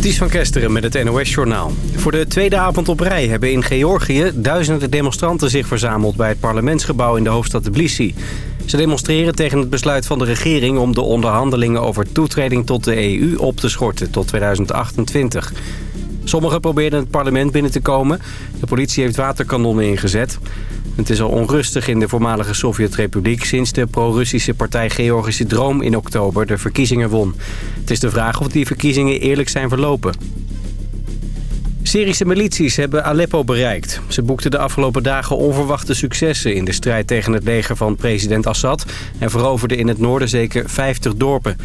Ties van Kesteren met het NOS-journaal. Voor de tweede avond op rij hebben in Georgië duizenden demonstranten zich verzameld... bij het parlementsgebouw in de hoofdstad Tbilisi. Ze demonstreren tegen het besluit van de regering om de onderhandelingen over toetreding tot de EU op te schorten tot 2028. Sommigen probeerden het parlement binnen te komen. De politie heeft waterkanonnen ingezet. Het is al onrustig in de voormalige Sovjet-republiek... sinds de pro-Russische partij Georgische Droom in oktober de verkiezingen won. Het is de vraag of die verkiezingen eerlijk zijn verlopen. Syrische milities hebben Aleppo bereikt. Ze boekten de afgelopen dagen onverwachte successen... in de strijd tegen het leger van president Assad... en veroverden in het noorden zeker 50 dorpen.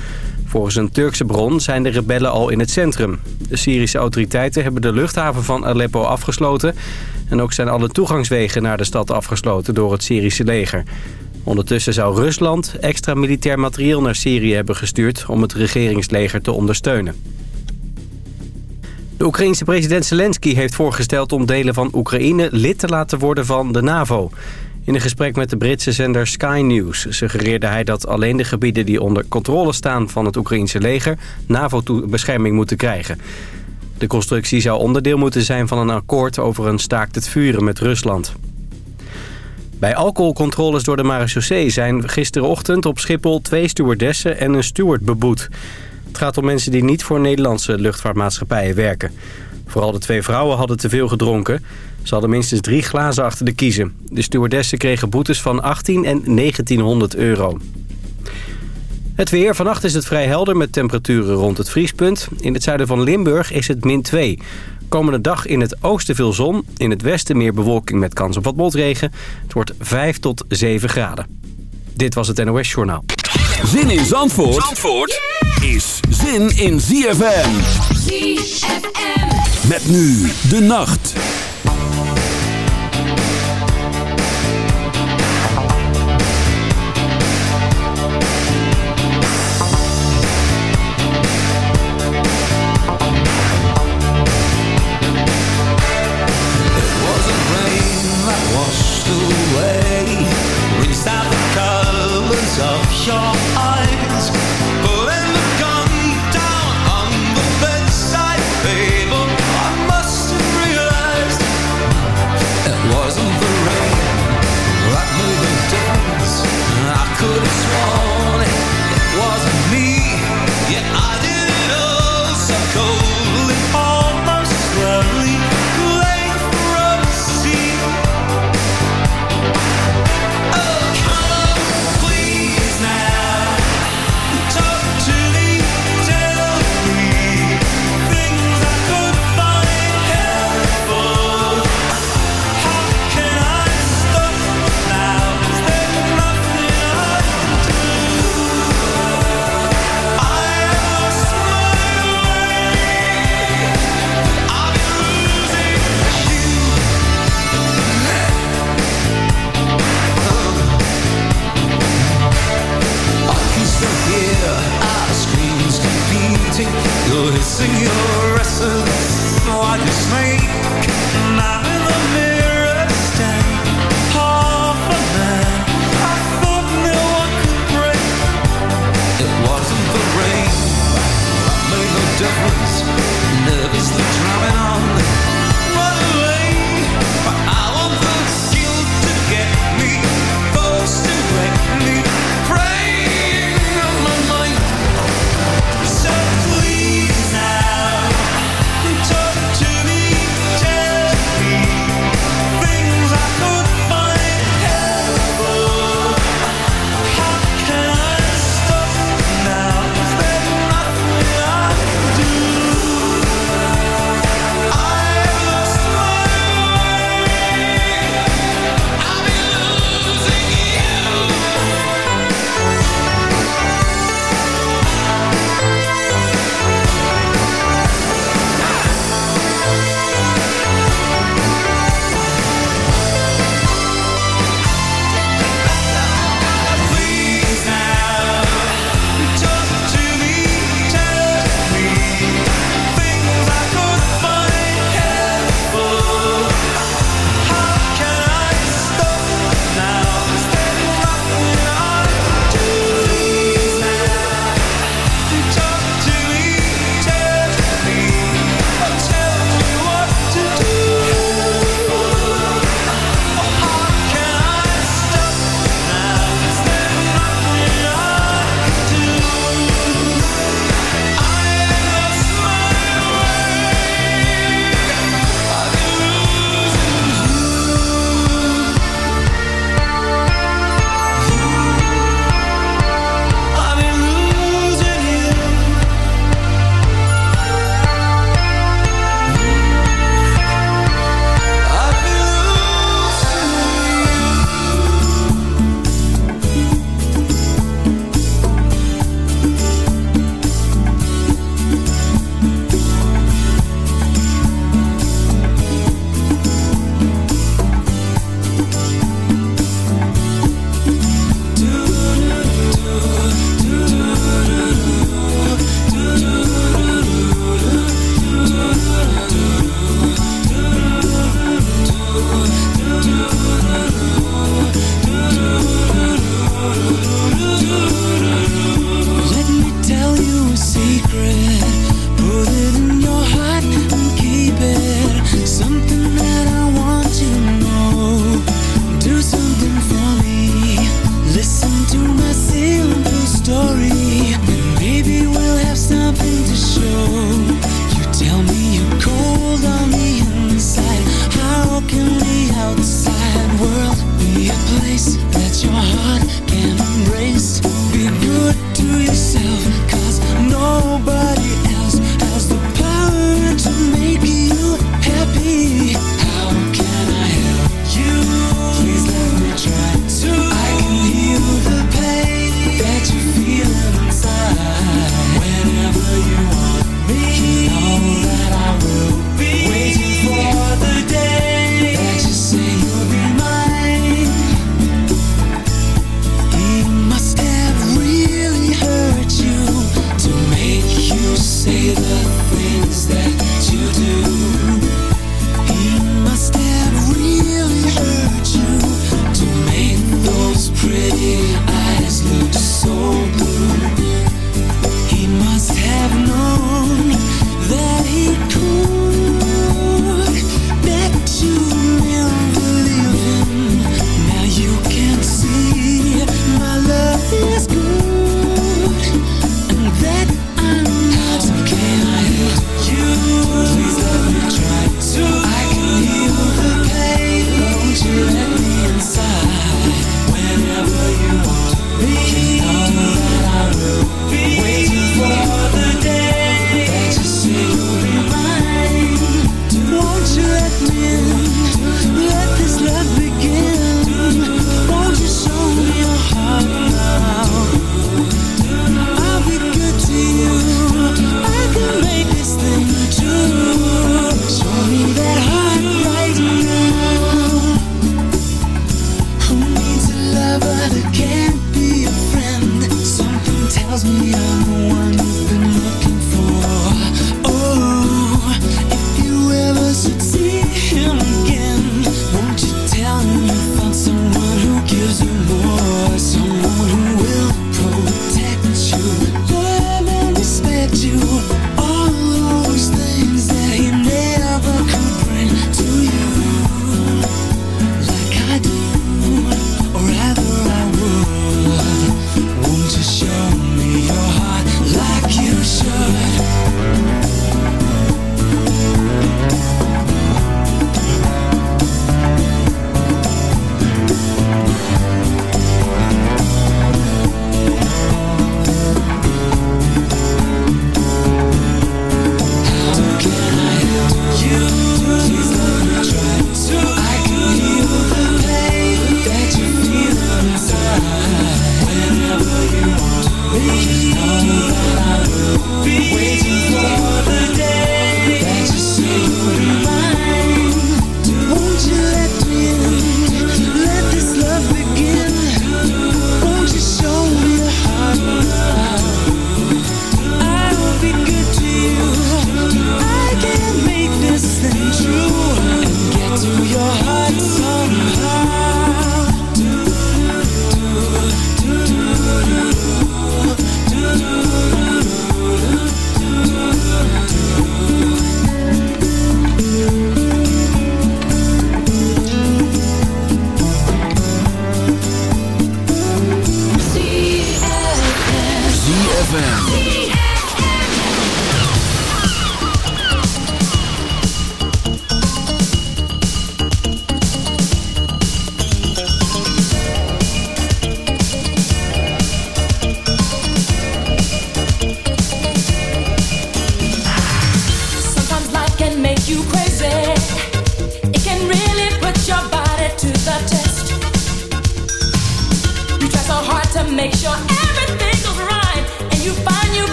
Volgens een Turkse bron zijn de rebellen al in het centrum. De Syrische autoriteiten hebben de luchthaven van Aleppo afgesloten... en ook zijn alle toegangswegen naar de stad afgesloten door het Syrische leger. Ondertussen zou Rusland extra militair materieel naar Syrië hebben gestuurd... om het regeringsleger te ondersteunen. De Oekraïense president Zelensky heeft voorgesteld om delen van Oekraïne lid te laten worden van de NAVO. In een gesprek met de Britse zender Sky News suggereerde hij dat alleen de gebieden die onder controle staan van het Oekraïense leger NAVO-bescherming moeten krijgen. De constructie zou onderdeel moeten zijn van een akkoord over een staakt het vuren met Rusland. Bij alcoholcontroles door de marechaussee zijn gisterochtend op Schiphol twee stewardessen en een steward beboet. Het gaat om mensen die niet voor Nederlandse luchtvaartmaatschappijen werken. Vooral de twee vrouwen hadden te veel gedronken. Ze hadden minstens drie glazen achter de kiezen. De stewardessen kregen boetes van 18 en 1900 euro. Het weer. Vannacht is het vrij helder met temperaturen rond het vriespunt. In het zuiden van Limburg is het min 2. Komende dag in het oosten veel zon. In het westen meer bewolking met kans op wat motregen. Het wordt 5 tot 7 graden. Dit was het NOS Journaal. Zin in Zandvoort, Zandvoort is zin in ZFM. ZFM. Met nu de nacht. difference. Nervously drumming on. But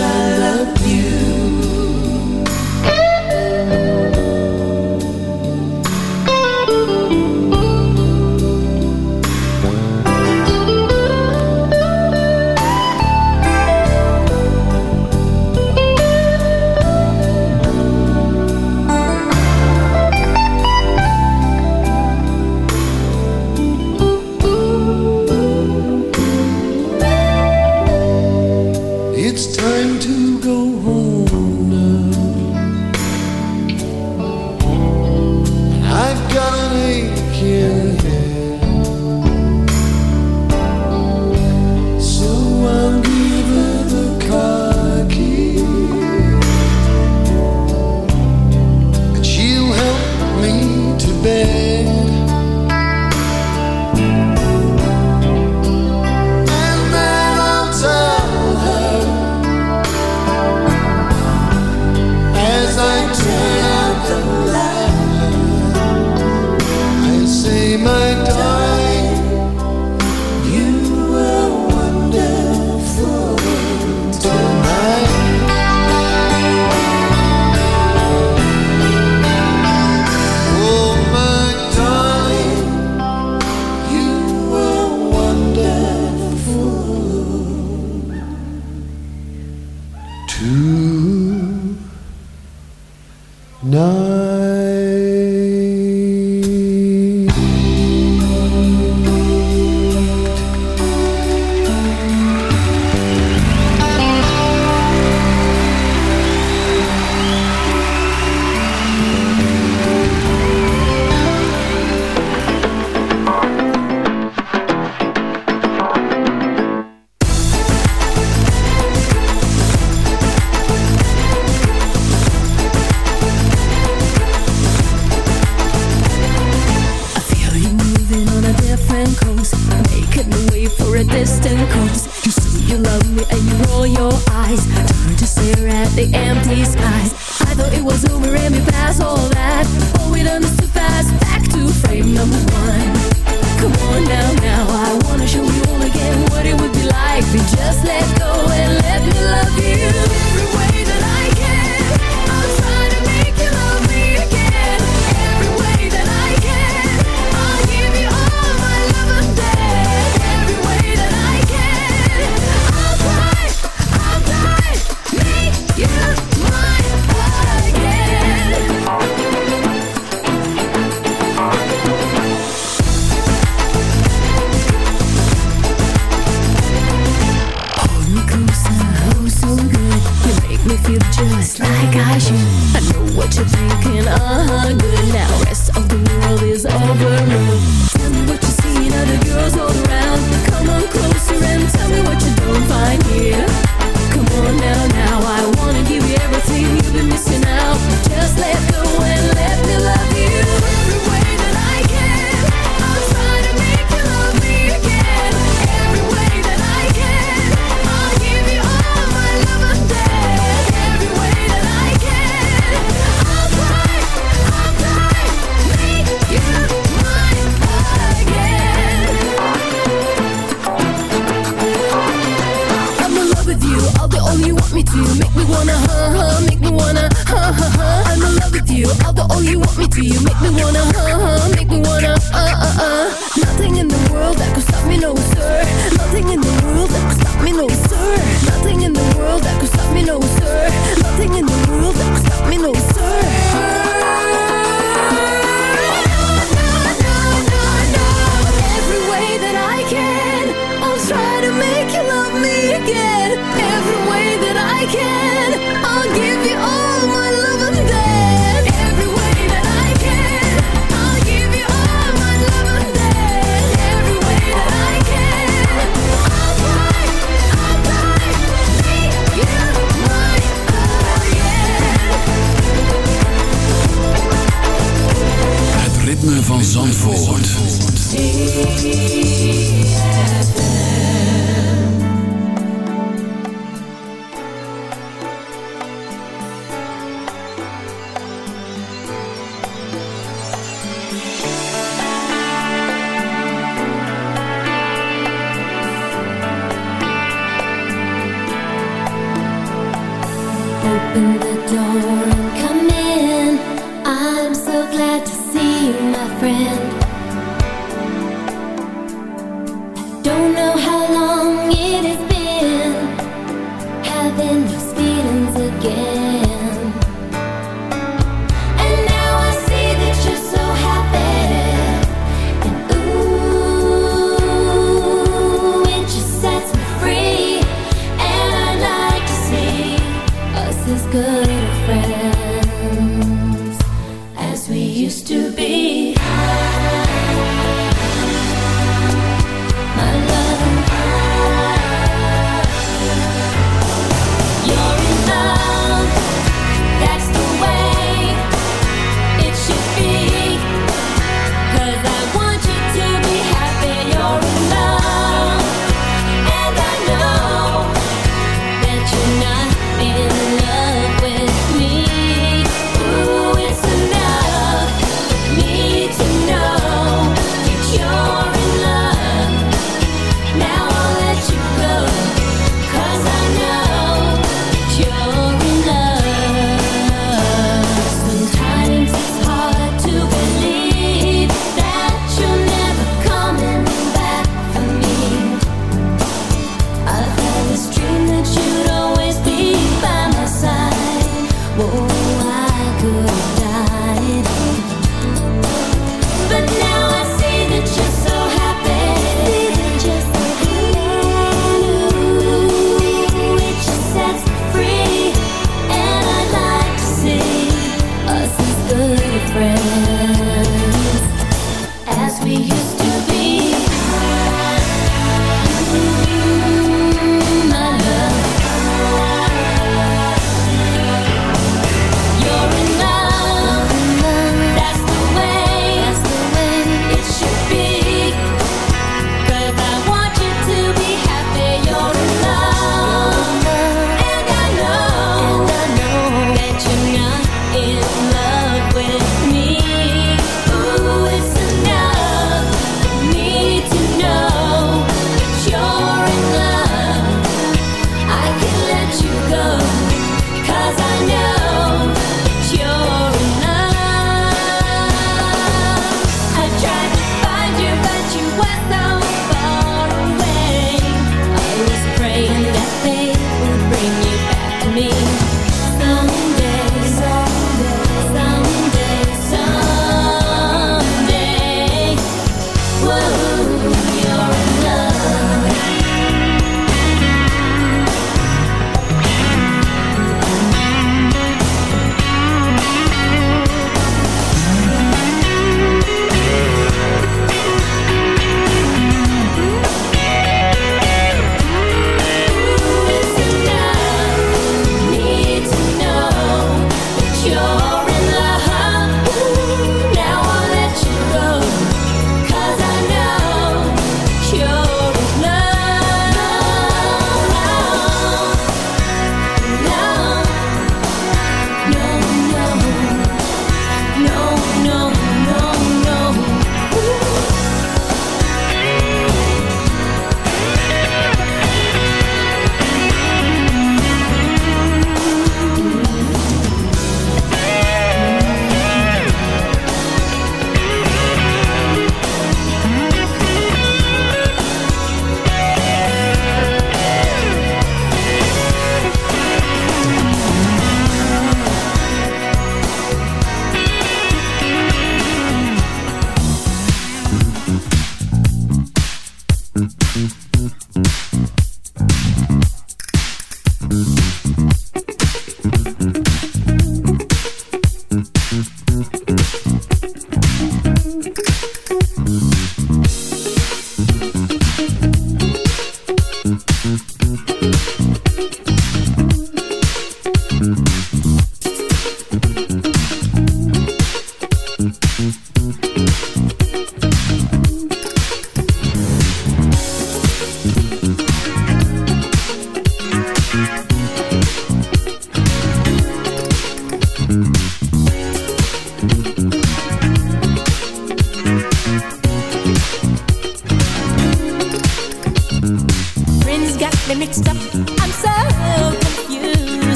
I love you. you. Make me wanna huh huh. Make me wanna huh huh huh. I'm in love with you. Although all you want me to. You make me wanna huh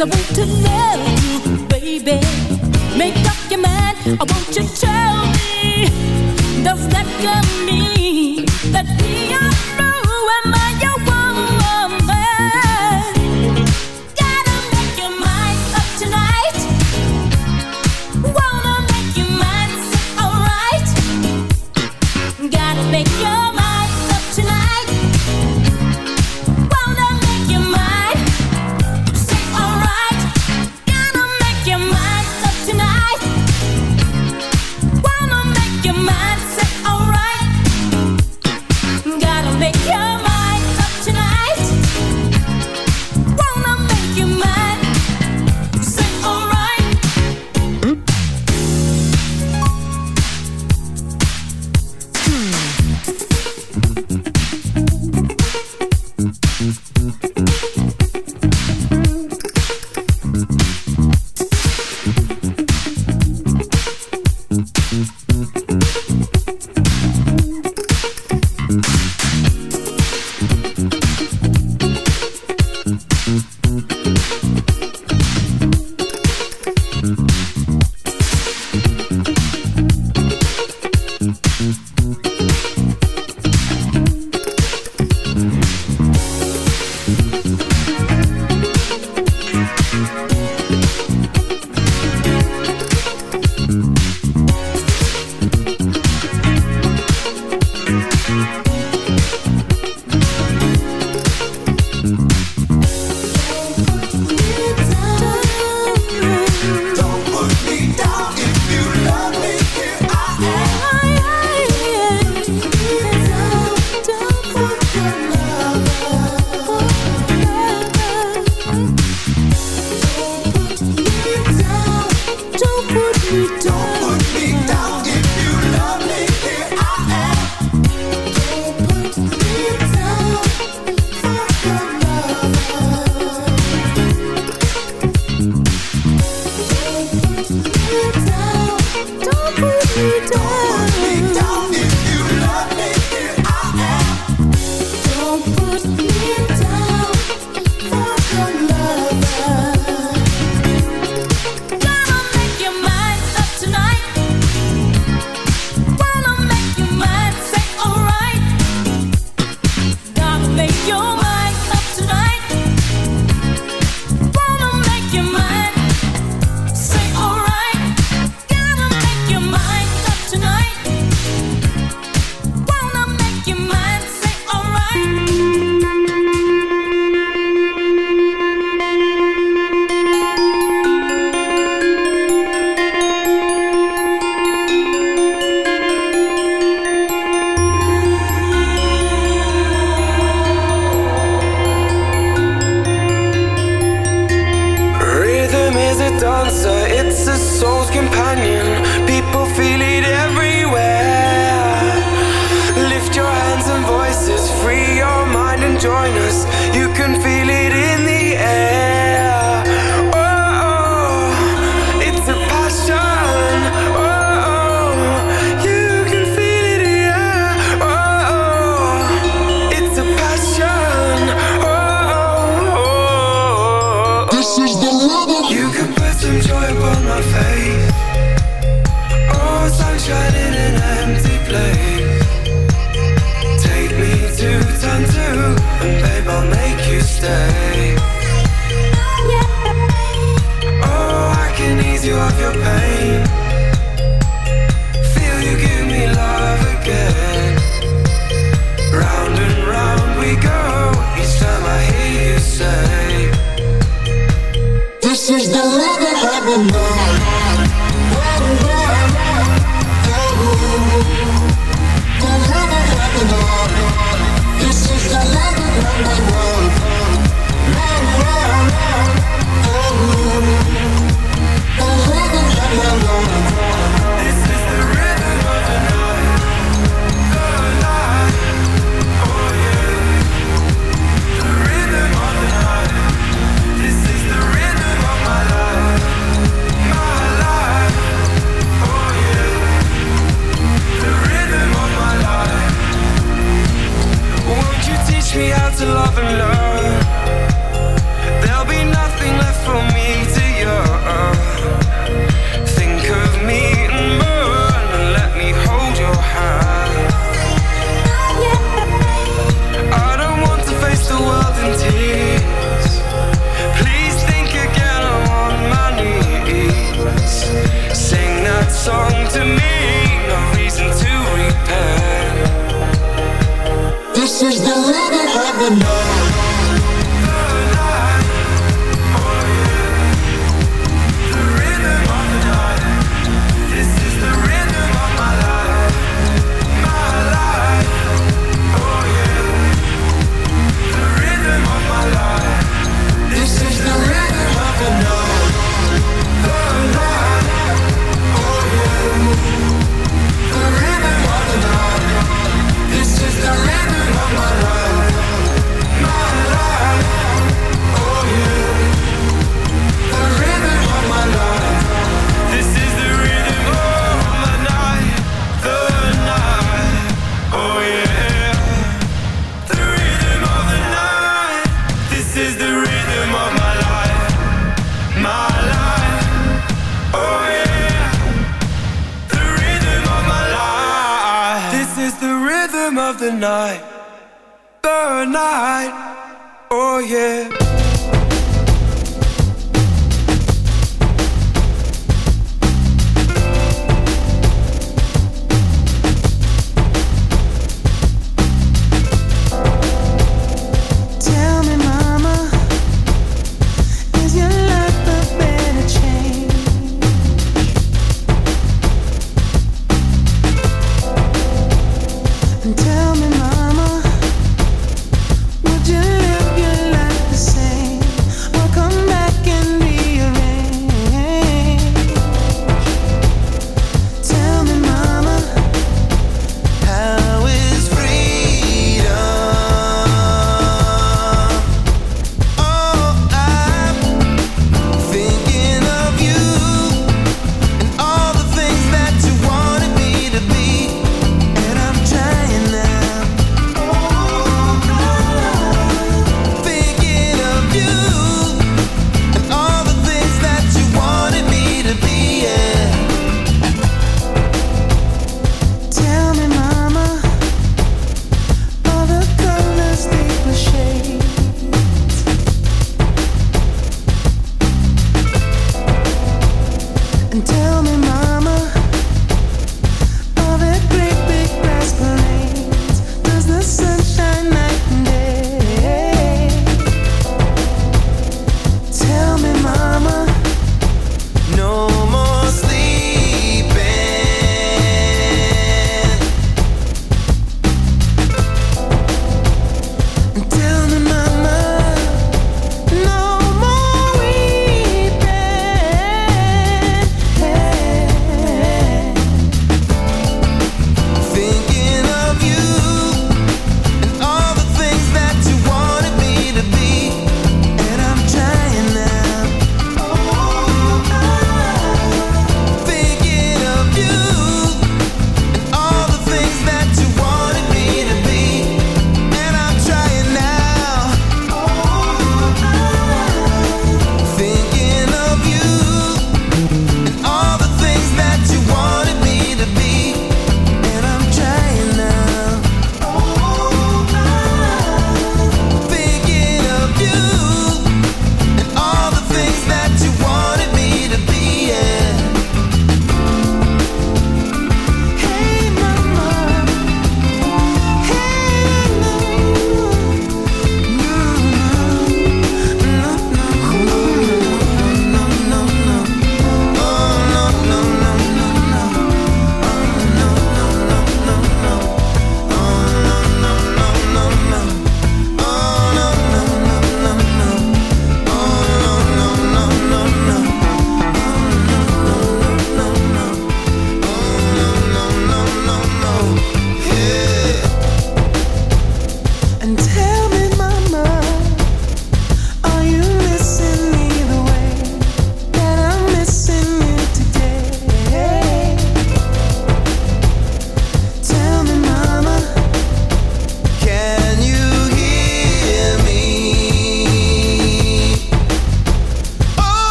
I want to love you, baby. Make up your mind. I want you to.